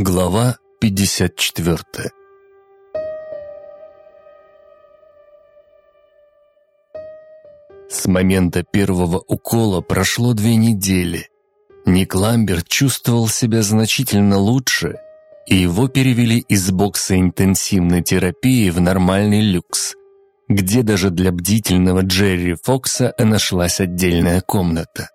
Глава 54 С момента первого укола прошло две недели. Ник Ламберт чувствовал себя значительно лучше, и его перевели из бокса интенсивной терапии в нормальный люкс, где даже для бдительного Джерри Фокса нашлась отдельная комната.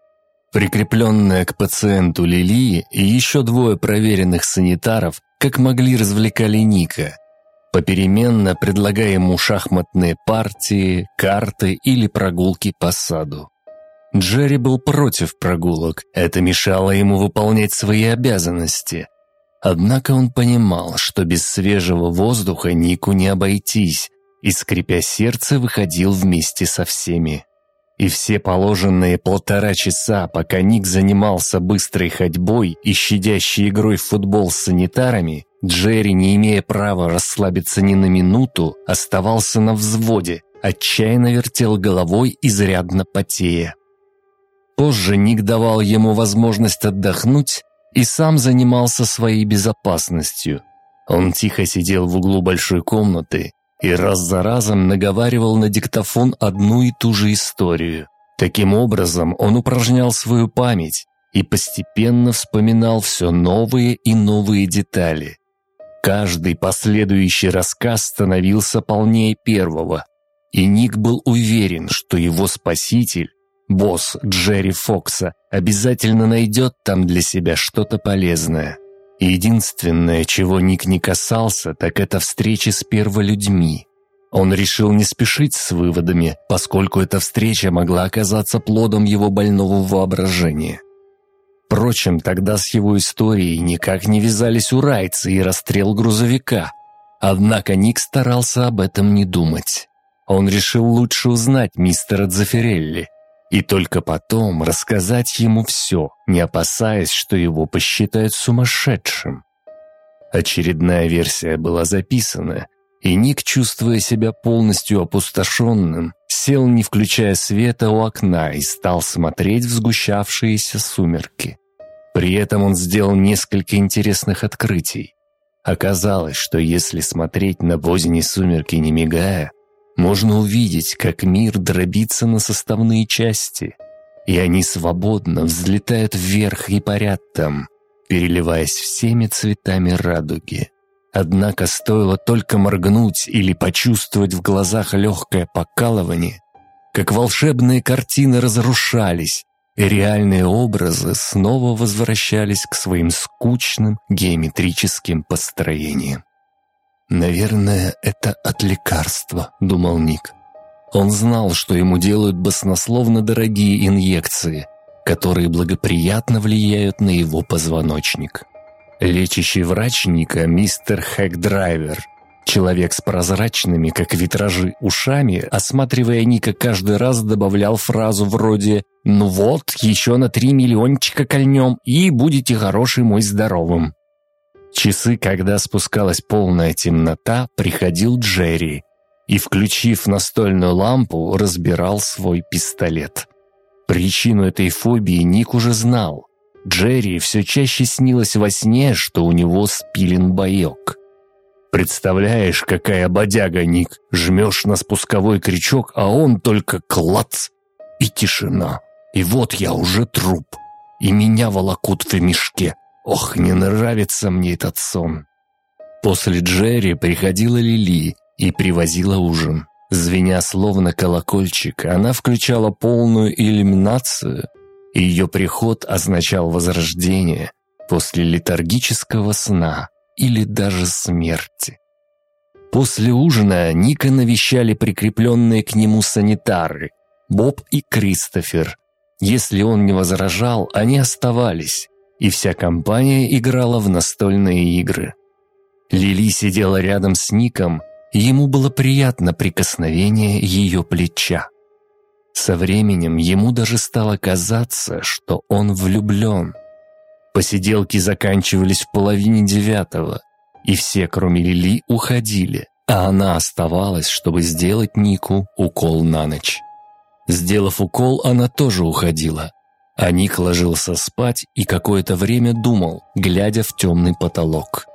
Прикрепленная к пациенту Лилии и еще двое проверенных санитаров, как могли развлекали Ника, попеременно предлагая ему шахматные партии, карты или прогулки по саду. Джерри был против прогулок, это мешало ему выполнять свои обязанности. Однако он понимал, что без свежего воздуха Нику не обойтись, и, скрипя сердце, выходил вместе со всеми. И все положенные полтора часа, пока Ник занимался быстрой ходьбой и щадящей игрой в футбол с санитарами, Джерри, не имея права расслабиться ни на минуту, оставался на взводе, отчаянно вертел головой, изрядно потея. Позже Ник давал ему возможность отдохнуть и сам занимался своей безопасностью. Он тихо сидел в углу большой комнаты и раз за разом наговаривал на диктофон одну и ту же историю. Таким образом, он упражнял свою память и постепенно вспоминал все новые и новые детали. Каждый последующий рассказ становился полнее первого, и Ник был уверен, что его спаситель, босс Джерри Фокса, обязательно найдет там для себя что-то полезное. Единственное, чего Ник не касался, так это встречи с перволюдьми. Он решил не спешить с выводами, поскольку эта встреча могла оказаться плодом его больного воображения. Впрочем, тогда с его историей никак не вязались урайцы и расстрел грузовика. Однако Ник старался об этом не думать. Он решил лучше узнать мистера Дзефирелли, и только потом рассказать ему все, не опасаясь, что его посчитают сумасшедшим. Очередная версия была записана, и Ник, чувствуя себя полностью опустошенным, сел, не включая света у окна и стал смотреть в сгущавшиеся сумерки. При этом он сделал несколько интересных открытий. Оказалось, что если смотреть на поздние сумерки не мигая, можно увидеть, как мир дробится на составные части, и они свободно взлетают вверх и парят там, переливаясь всеми цветами радуги. Однако стоило только моргнуть или почувствовать в глазах легкое покалывание, как волшебные картины разрушались, и реальные образы снова возвращались к своим скучным геометрическим построениям. «Наверное, это от лекарства», — думал Ник. Он знал, что ему делают баснословно дорогие инъекции, которые благоприятно влияют на его позвоночник. Лечащий врач Ника, мистер Хэкдрайвер, человек с прозрачными, как витражи, ушами, осматривая Ника каждый раз добавлял фразу вроде «Ну вот, еще на три миллиончика кольнем, и будете хороший мой здоровым». Часы, когда спускалась полная темнота, приходил Джерри и, включив настольную лампу, разбирал свой пистолет. Причину этой фобии Ник уже знал. Джерри все чаще снилось во сне, что у него спилен боек. Представляешь, какая бодяга, Ник. Жмешь на спусковой крючок, а он только клац. И тишина. И вот я уже труп. И меня волокут в мешке. Ох, не нравится мне этот сон. После Джерри приходила Лили и привозила ужин. Звеня словно колокольчик, она включала полную иллюминацию, и ее приход означал возрождение после летаргического сна или даже смерти. После ужина Ника навещали прикрепленные к нему санитары Боб и Кристофер. Если он не возражал, они оставались, и вся компания играла в настольные игры. Лили сидела рядом с Ником, и ему было приятно прикосновение ее плеча. Со временем ему даже стало казаться, что он влюблен. Посиделки заканчивались в половине девятого, и все, кроме Лили, уходили, а она оставалась, чтобы сделать Нику укол на ночь. Сделав укол, она тоже уходила, А ложился спать и какое-то время думал, глядя в темный потолок.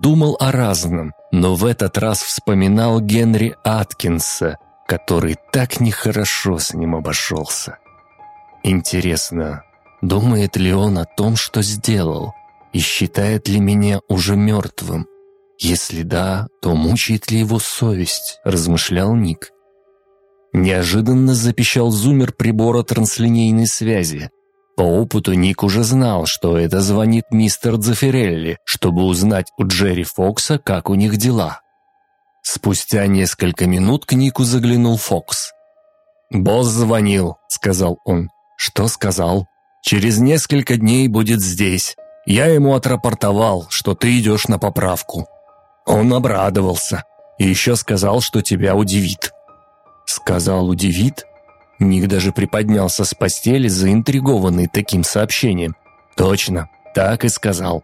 Думал о разном, но в этот раз вспоминал Генри Аткинса, который так нехорошо с ним обошелся. Интересно, думает ли он о том, что сделал, и считает ли меня уже мертвым? Если да, то мучает ли его совесть, размышлял Ник. Неожиданно запищал зумер прибора транслинейной связи. По опыту Ник уже знал, что это звонит мистер Дзефирелли, чтобы узнать у Джерри Фокса, как у них дела. Спустя несколько минут к Нику заглянул Фокс. «Босс звонил», — сказал он. «Что сказал?» «Через несколько дней будет здесь. Я ему отрапортовал, что ты идешь на поправку». Он обрадовался и еще сказал, что тебя удивит. Сказал удивит? Ник даже приподнялся с постели, заинтригованный таким сообщением. Точно, так и сказал.